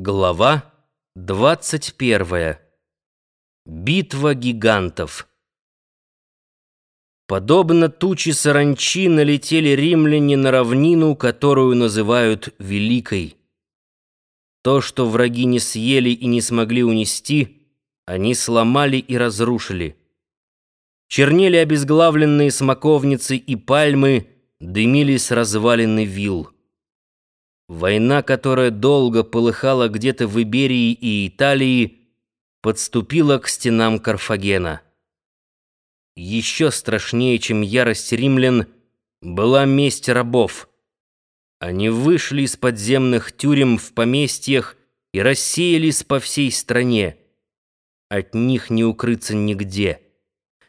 Глава 21. Битва гигантов. Подобно туче саранчи налетели римляне на равнину, которую называют Великой. То, что враги не съели и не смогли унести, они сломали и разрушили. Чернели обезглавленные смоковницы и пальмы, дымились развалины вилл. Война, которая долго полыхала где-то в Иберии и Италии, подступила к стенам Карфагена. Еще страшнее, чем ярость римлян, была месть рабов. Они вышли из подземных тюрем в поместьях и рассеялись по всей стране. От них не укрыться нигде.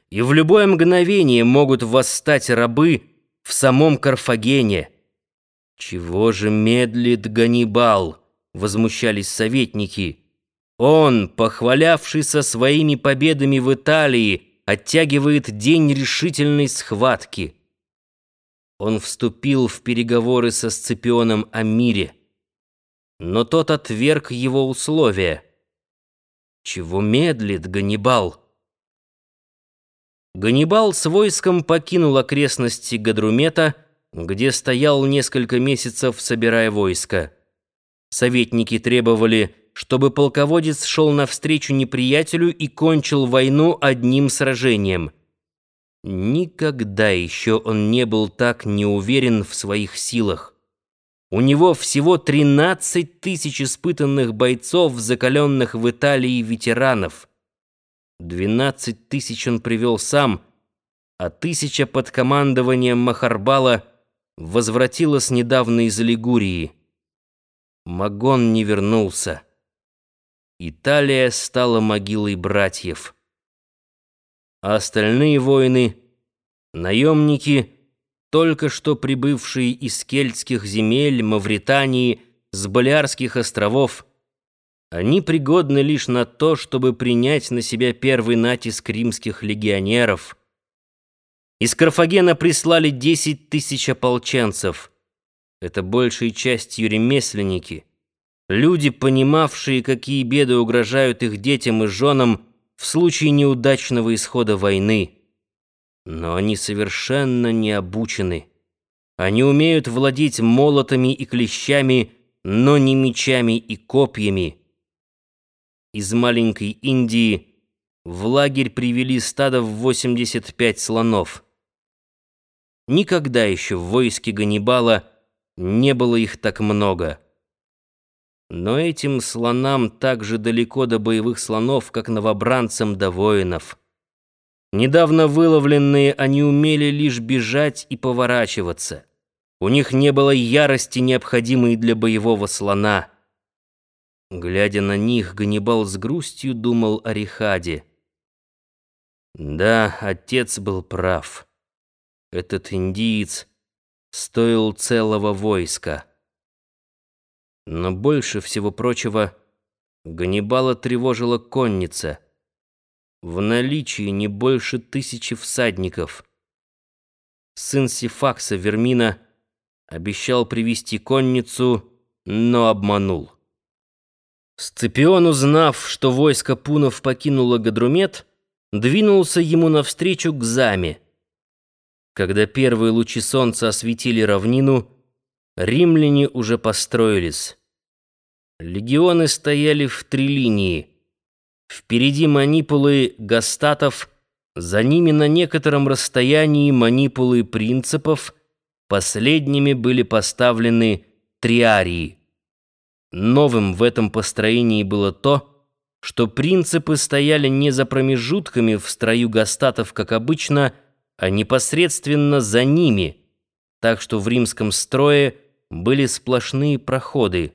И в любое мгновение могут восстать рабы в самом Карфагене. «Чего же медлит Ганнибал?» — возмущались советники. «Он, похвалявшийся своими победами в Италии, оттягивает день решительной схватки». Он вступил в переговоры со Сципионом о мире, но тот отверг его условия. Чего медлит Ганнибал? Ганнибал с войском покинул окрестности Гадрумета, где стоял несколько месяцев, собирая войско. Советники требовали, чтобы полководец шел навстречу неприятелю и кончил войну одним сражением. Никогда еще он не был так неуверен в своих силах. У него всего 13 тысяч испытанных бойцов, закаленных в Италии ветеранов. 12 тысяч он привел сам, а тысяча под командованием Махарбала – возвратилась недавно из Лигурии. Магон не вернулся. Италия стала могилой братьев. А остальные воины, наемники, только что прибывшие из кельтских земель, Мавритании, с Балиарских островов, они пригодны лишь на то, чтобы принять на себя первый натиск римских легионеров — из Карфагена прислали 10 тысяч ополченцев. Это большей частью ремесленники. Люди, понимавшие, какие беды угрожают их детям и женам в случае неудачного исхода войны. Но они совершенно не обучены. Они умеют владеть молотами и клещами, но не мечами и копьями. Из маленькой Индии в лагерь привели стадо в 85 слонов. Никогда еще в войске Ганнибала не было их так много. Но этим слонам так же далеко до боевых слонов, как новобранцам до воинов. Недавно выловленные они умели лишь бежать и поворачиваться. У них не было ярости, необходимой для боевого слона. Глядя на них, Ганнибал с грустью думал о Рихаде. Да, отец был прав. Этот индиец стоил целого войска. Но больше всего прочего Ганнибала тревожила конница. В наличии не больше тысячи всадников. Сын Сифакса Вермина обещал привести конницу, но обманул. Сципион, узнав, что войско пунов покинуло Гадрумет, двинулся ему навстречу к Заме. Когда первые лучи солнца осветили равнину, римляне уже построились. Легионы стояли в три линии. Впереди манипулы гастатов, за ними на некотором расстоянии манипулы принципов, последними были поставлены триарии. Новым в этом построении было то, что принципы стояли не за промежутками в строю гастатов, как обычно, а непосредственно за ними, так что в римском строе были сплошные проходы.